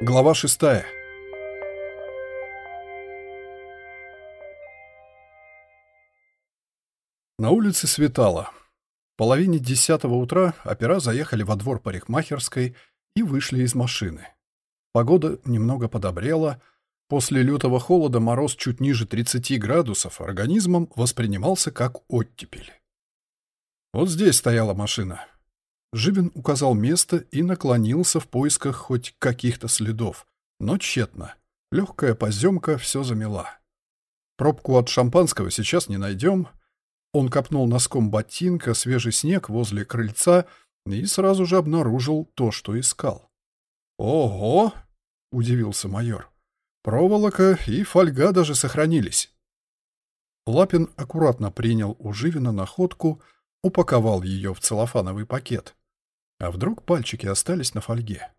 Глава шестая. На улице светало. В половине десятого утра опера заехали во двор парикмахерской и вышли из машины. Погода немного подобрела. После лютого холода мороз чуть ниже 30 градусов организмом воспринимался как оттепель. Вот здесь стояла машина. Живин указал место и наклонился в поисках хоть каких-то следов, но тщетно. Легкая поземка все замела. Пробку от шампанского сейчас не найдем. Он копнул носком ботинка свежий снег возле крыльца и сразу же обнаружил то, что искал. «Ого!» — удивился майор. «Проволока и фольга даже сохранились». Лапин аккуратно принял у Живина находку, упаковал ее в целлофановый пакет. А вдруг пальчики остались на фольге?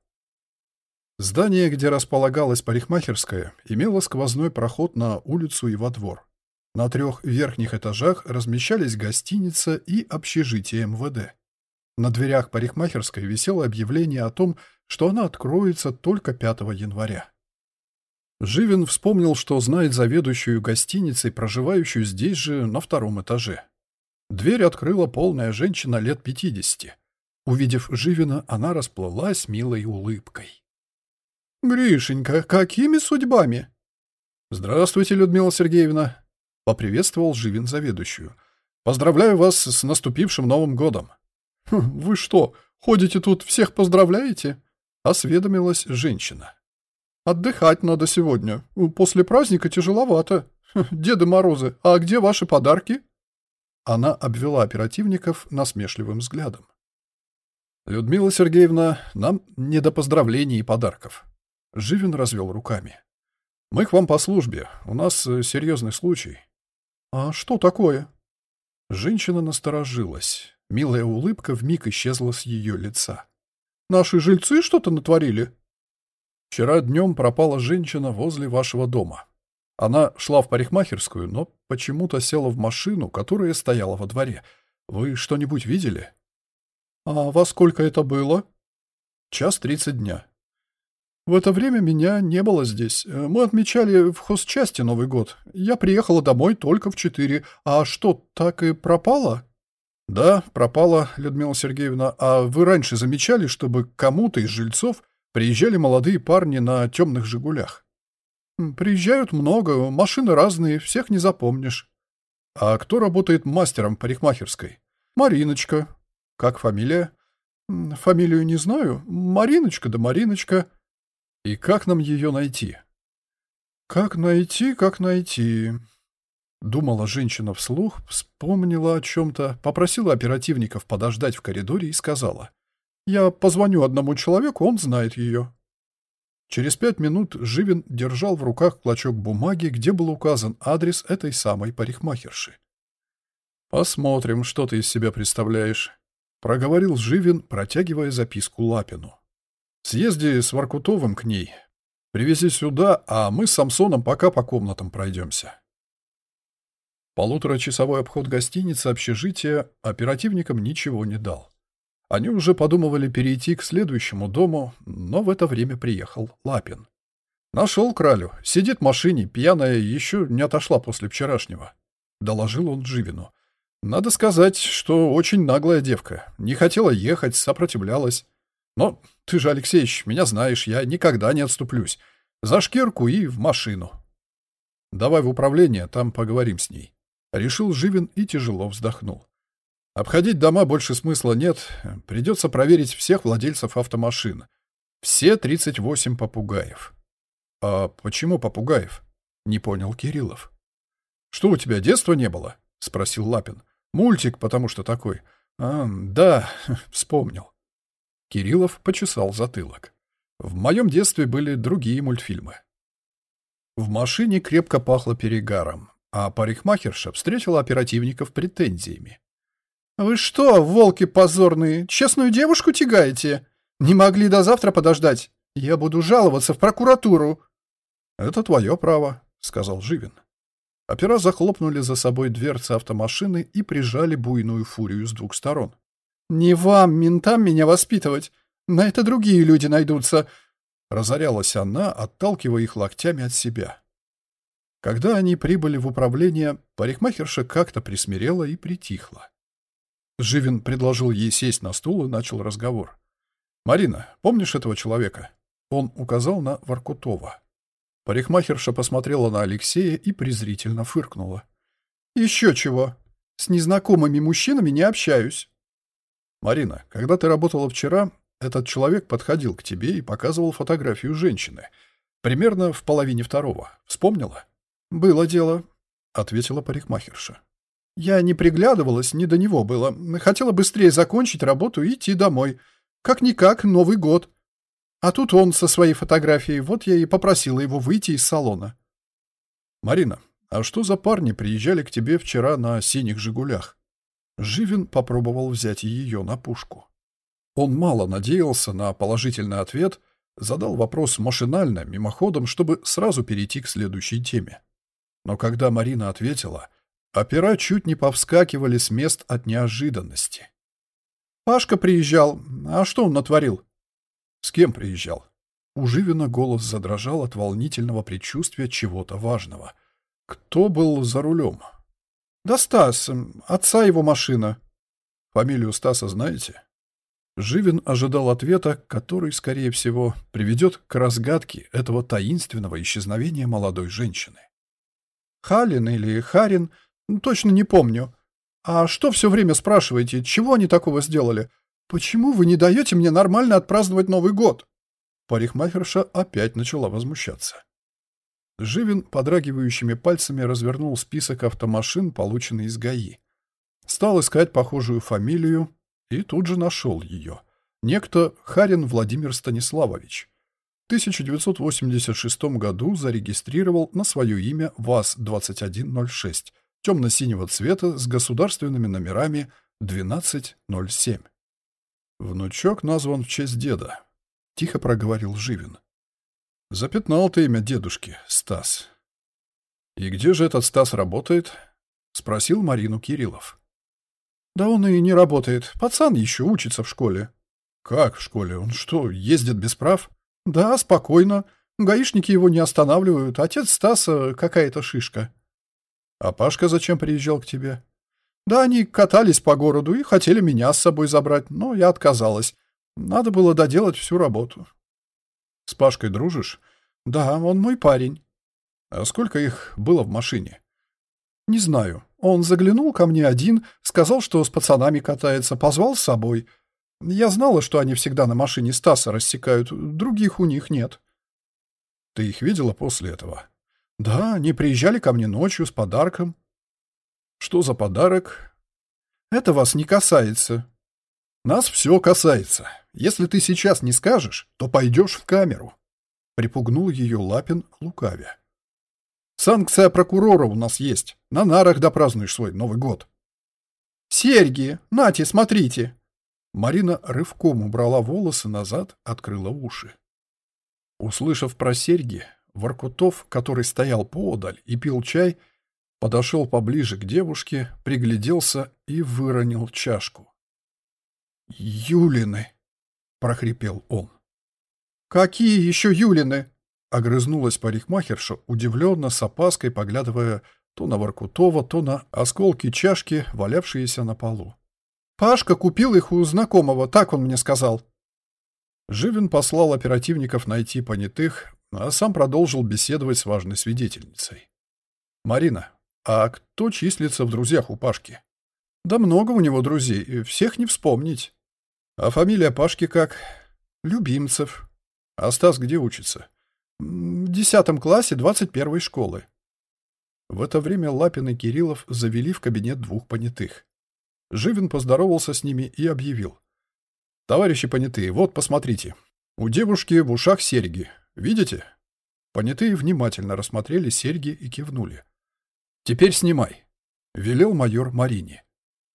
Здание, где располагалась парикмахерская, имело сквозной проход на улицу и во двор. На трех верхних этажах размещались гостиница и общежитие МВД. На дверях парикмахерской висело объявление о том, что она откроется только 5 января. Живин вспомнил, что знает заведующую гостиницей, проживающую здесь же, на втором этаже. Дверь открыла полная женщина лет 50. Увидев Живина, она расплылась милой улыбкой. «Гришенька, какими судьбами?» «Здравствуйте, Людмила Сергеевна», — поприветствовал Живин заведующую. «Поздравляю вас с наступившим Новым годом». «Хм, «Вы что, ходите тут, всех поздравляете?» — осведомилась женщина. «Отдыхать надо сегодня. После праздника тяжеловато. Хм, Деды Морозы, а где ваши подарки?» Она обвела оперативников насмешливым взглядом. «Людмила Сергеевна, нам не до поздравлений и подарков». Живин развел руками. «Мы к вам по службе. У нас э, серьезный случай». «А что такое?» Женщина насторожилась. Милая улыбка вмиг исчезла с ее лица. «Наши жильцы что-то натворили?» «Вчера днем пропала женщина возле вашего дома. Она шла в парикмахерскую, но почему-то села в машину, которая стояла во дворе. Вы что-нибудь видели?» «А во сколько это было?» «Час тридцать дня». «В это время меня не было здесь. Мы отмечали в хозчасти Новый год. Я приехала домой только в четыре. А что, так и пропала?» «Да, пропала, Людмила Сергеевна. А вы раньше замечали, чтобы кому-то из жильцов приезжали молодые парни на темных «Жигулях»?» «Приезжают много, машины разные, всех не запомнишь». «А кто работает мастером парикмахерской?» «Мариночка. «Как фамилия?» «Фамилию не знаю. Мариночка да Мариночка». «И как нам ее найти?» «Как найти, как найти?» Думала женщина вслух, вспомнила о чем-то, попросила оперативников подождать в коридоре и сказала. «Я позвоню одному человеку, он знает ее». Через пять минут Живин держал в руках клочок бумаги, где был указан адрес этой самой парикмахерши. «Посмотрим, что ты из себя представляешь», Проговорил Живин, протягивая записку Лапину. «Съезди с Воркутовым к ней. Привези сюда, а мы с Самсоном пока по комнатам пройдемся». Полуторачасовой обход гостиницы общежития оперативникам ничего не дал. Они уже подумывали перейти к следующему дому, но в это время приехал Лапин. «Нашел кралю. Сидит в машине, пьяная, еще не отошла после вчерашнего», — доложил он Живину. Надо сказать, что очень наглая девка. Не хотела ехать, сопротивлялась. Но ты же, Алексеич, меня знаешь, я никогда не отступлюсь. За шкирку и в машину. Давай в управление, там поговорим с ней. Решил Живин и тяжело вздохнул. Обходить дома больше смысла нет. Придется проверить всех владельцев автомашин. Все 38 попугаев. А почему попугаев? Не понял Кириллов. Что у тебя детства не было? Спросил Лапин. Мультик, потому что такой. А, да, вспомнил. Кириллов почесал затылок. В моем детстве были другие мультфильмы. В машине крепко пахло перегаром, а парикмахерша встретила оперативников претензиями. «Вы что, волки позорные, честную девушку тягаете? Не могли до завтра подождать? Я буду жаловаться в прокуратуру». «Это твое право», — сказал Живин. Опера захлопнули за собой дверцы автомашины и прижали буйную фурию с двух сторон. «Не вам, ментам, меня воспитывать. На это другие люди найдутся. разорялась она, отталкивая их локтями от себя. Когда они прибыли в управление, парикмахерша как-то присмирела и притихла. Живин предложил ей сесть на стул и начал разговор. «Марина, помнишь этого человека?» Он указал на Воркутова. Парикмахерша посмотрела на Алексея и презрительно фыркнула. «Еще чего. С незнакомыми мужчинами не общаюсь». «Марина, когда ты работала вчера, этот человек подходил к тебе и показывал фотографию женщины. Примерно в половине второго. Вспомнила?» «Было дело», — ответила парикмахерша. «Я не приглядывалась, не до него было. Хотела быстрее закончить работу и идти домой. Как-никак, Новый год. А тут он со своей фотографией, вот я и попросила его выйти из салона». «Марина, а что за парни приезжали к тебе вчера на синих «Жигулях»?» Живин попробовал взять ее на пушку. Он мало надеялся на положительный ответ, задал вопрос машинально, мимоходом, чтобы сразу перейти к следующей теме. Но когда Марина ответила, опера чуть не повскакивали с мест от неожиданности. «Пашка приезжал. А что он натворил?» «С кем приезжал?» У Живина голос задрожал от волнительного предчувствия чего-то важного. «Кто был за рулем?» «Да Стас, отца его машина». «Фамилию Стаса знаете?» Живин ожидал ответа, который, скорее всего, приведет к разгадке этого таинственного исчезновения молодой женщины. Халин или Харин, точно не помню. А что все время спрашиваете, чего они такого сделали? Почему вы не даете мне нормально отпраздновать Новый год? Парикмахерша опять начала возмущаться. Живин подрагивающими пальцами развернул список автомашин, полученный из ГАИ. Стал искать похожую фамилию и тут же нашел ее. Некто Харин Владимир Станиславович. 1986 году зарегистрировал на свое имя ВАЗ-2106 темно-синего цвета с государственными номерами 1207. Внучок назван в честь деда. Тихо проговорил Живин. Запятнал ты имя дедушки, Стас. И где же этот Стас работает? Спросил Марину Кириллов. Да он и не работает. Пацан еще учится в школе. Как в школе? Он что, ездит без прав? «Да, спокойно. Гаишники его не останавливают. Отец Стаса какая-то шишка». «А Пашка зачем приезжал к тебе?» «Да они катались по городу и хотели меня с собой забрать, но я отказалась. Надо было доделать всю работу». «С Пашкой дружишь?» «Да, он мой парень». «А сколько их было в машине?» «Не знаю. Он заглянул ко мне один, сказал, что с пацанами катается, позвал с собой. Я знала, что они всегда на машине Стаса рассекают, других у них нет. Ты их видела после этого? Да, они приезжали ко мне ночью с подарком. Что за подарок? Это вас не касается. Нас все касается. Если ты сейчас не скажешь, то пойдешь в камеру. Припугнул ее Лапин лукавя. Санкция прокурора у нас есть. На нарах допразднуешь свой Новый год. Серьги, нате, смотрите, Марина рывком убрала волосы назад, открыла уши. Услышав про серьги, Воркутов, который стоял поодаль и пил чай, подошел поближе к девушке, пригляделся и выронил чашку. «Юлины!» — прохрипел он. «Какие еще Юлины?» — огрызнулась парикмахерша, удивленно, с опаской поглядывая то на Воркутова, то на осколки чашки, валявшиеся на полу. Пашка купил их у знакомого, так он мне сказал. Живин послал оперативников найти понятых, а сам продолжил беседовать с важной свидетельницей. «Марина, а кто числится в друзьях у Пашки?» «Да много у него друзей, всех не вспомнить». «А фамилия Пашки как?» «Любимцев». «А Стас где учится?» «В десятом классе двадцать первой школы». В это время Лапин и Кириллов завели в кабинет двух понятых. Живин поздоровался с ними и объявил. «Товарищи понятые, вот, посмотрите. У девушки в ушах серьги. Видите?» Понятые внимательно рассмотрели серьги и кивнули. «Теперь снимай», — велел майор Марине.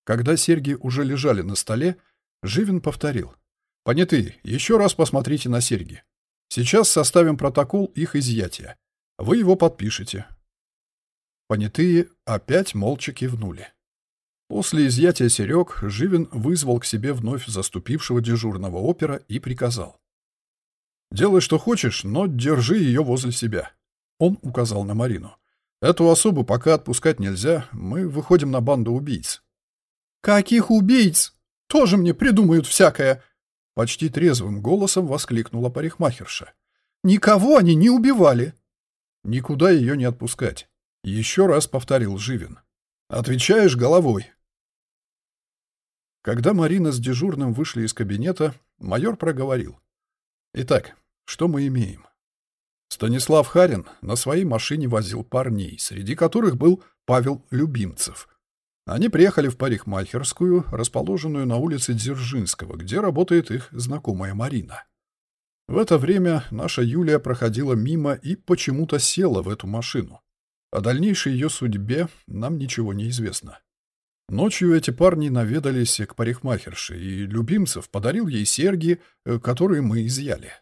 Когда серьги уже лежали на столе, Живин повторил. «Понятые, еще раз посмотрите на серьги. Сейчас составим протокол их изъятия. Вы его подпишете». Понятые опять молча кивнули. После изъятия Серег Живин вызвал к себе вновь заступившего дежурного опера и приказал. Делай, что хочешь, но держи ее возле себя. Он указал на Марину. Эту особу пока отпускать нельзя, мы выходим на банду убийц. Каких убийц? Тоже мне придумают всякое. Почти трезвым голосом воскликнула парикмахерша. Никого они не убивали. Никуда ее не отпускать. Еще раз повторил Живин. Отвечаешь головой. Когда Марина с дежурным вышли из кабинета, майор проговорил. Итак, что мы имеем? Станислав Харин на своей машине возил парней, среди которых был Павел Любимцев. Они приехали в парикмахерскую, расположенную на улице Дзержинского, где работает их знакомая Марина. В это время наша Юлия проходила мимо и почему-то села в эту машину. О дальнейшей ее судьбе нам ничего не известно. Ночью эти парни наведались к парикмахерше, и Любимцев подарил ей серьги, э, которые мы изъяли.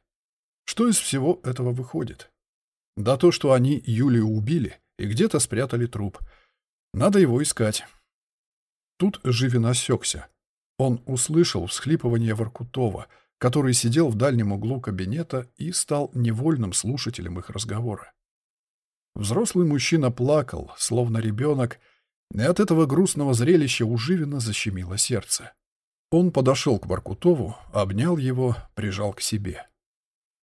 Что из всего этого выходит? Да то, что они Юлию убили и где-то спрятали труп. Надо его искать. Тут Живин осекся. Он услышал всхлипывание Воркутова, который сидел в дальнем углу кабинета и стал невольным слушателем их разговора. Взрослый мужчина плакал, словно ребенок, и от этого грустного зрелища у Живина защемило сердце. Он подошел к Воркутову, обнял его, прижал к себе.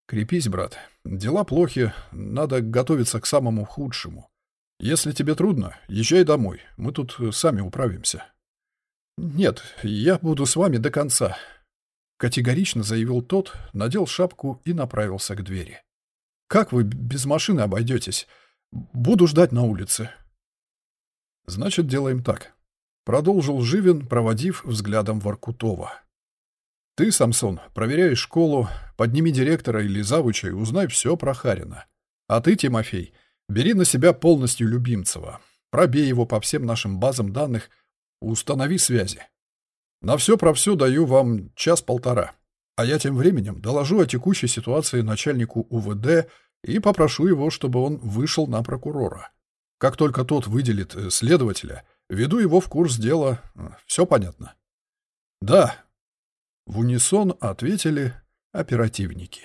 «Крепись, брат. Дела плохи, надо готовиться к самому худшему. Если тебе трудно, езжай домой, мы тут сами управимся». «Нет, я буду с вами до конца», — категорично заявил тот, надел шапку и направился к двери. «Как вы без машины обойдетесь? Буду ждать на улице». «Значит, делаем так», — продолжил Живин, проводив взглядом Воркутова. Ты, Самсон, проверяешь школу, подними директора или завуча и узнай все про Харина. А ты, Тимофей, бери на себя полностью Любимцева. Пробей его по всем нашим базам данных, установи связи. На все про все даю вам час-полтора. А я тем временем доложу о текущей ситуации начальнику УВД и попрошу его, чтобы он вышел на прокурора. Как только тот выделит э, следователя, веду его в курс дела. Все понятно? Да, в унисон ответили оперативники.